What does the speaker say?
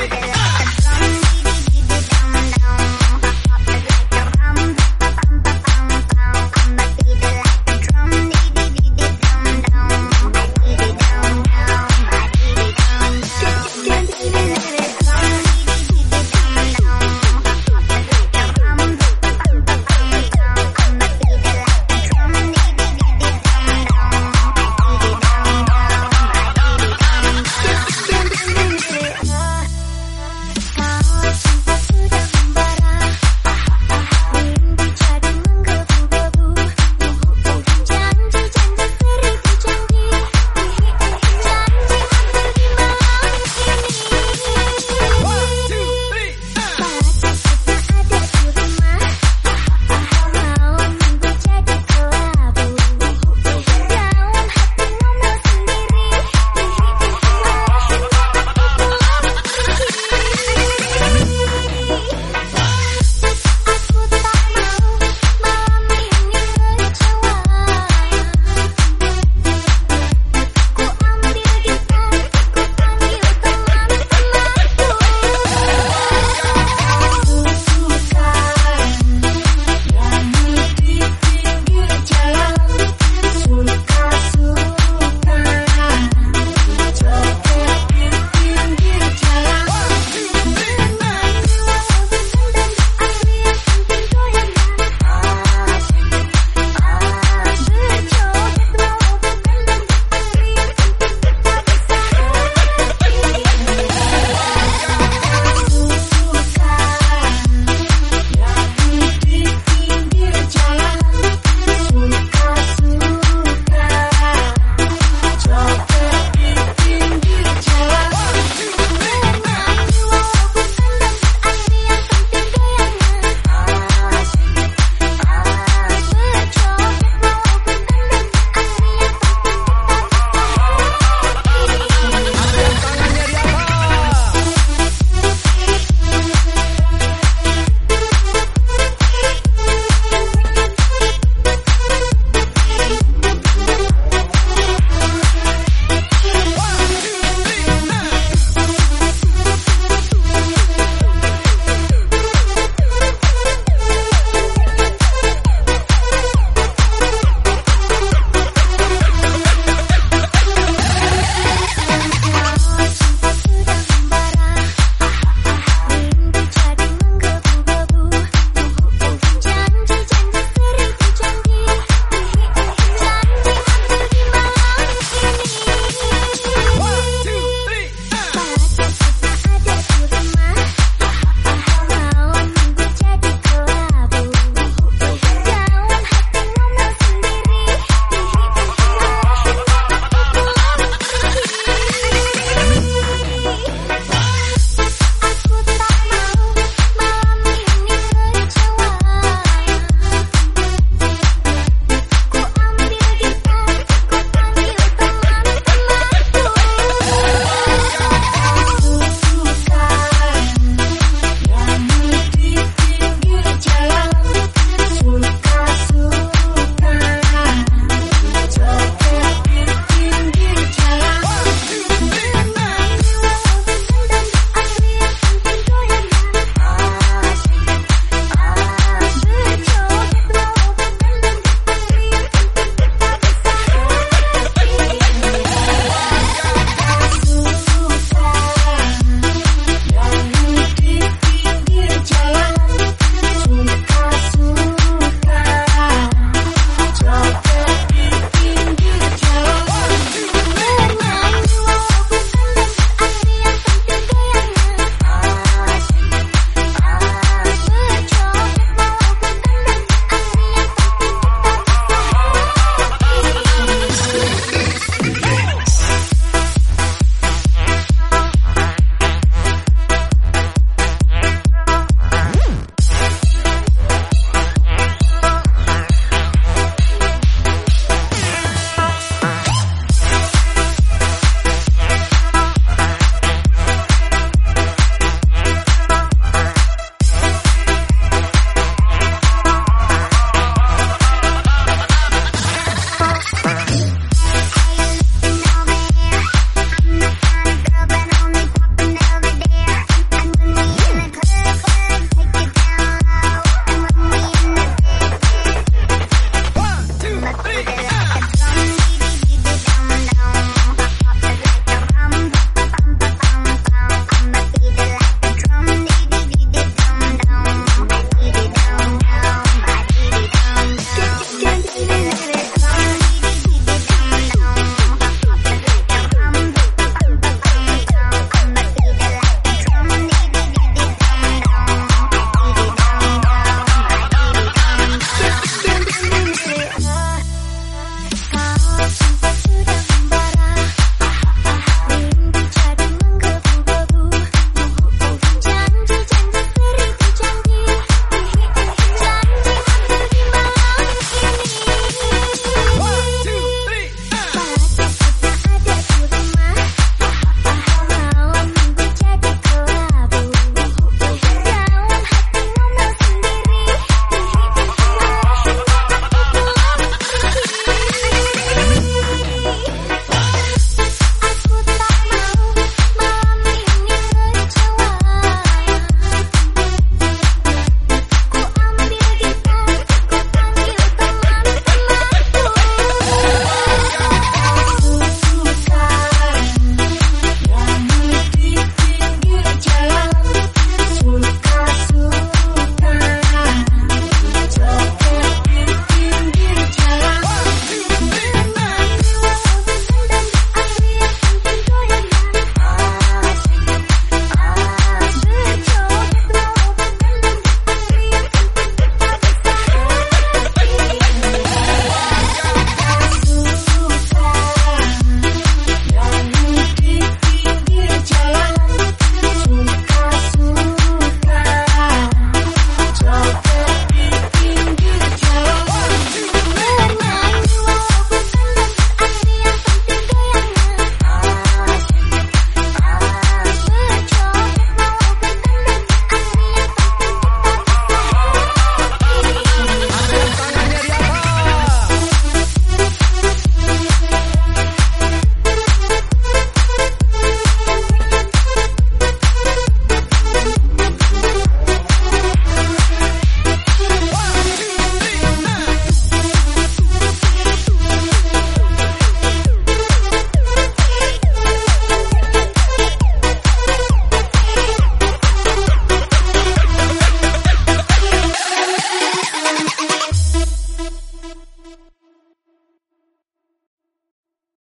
Yeah.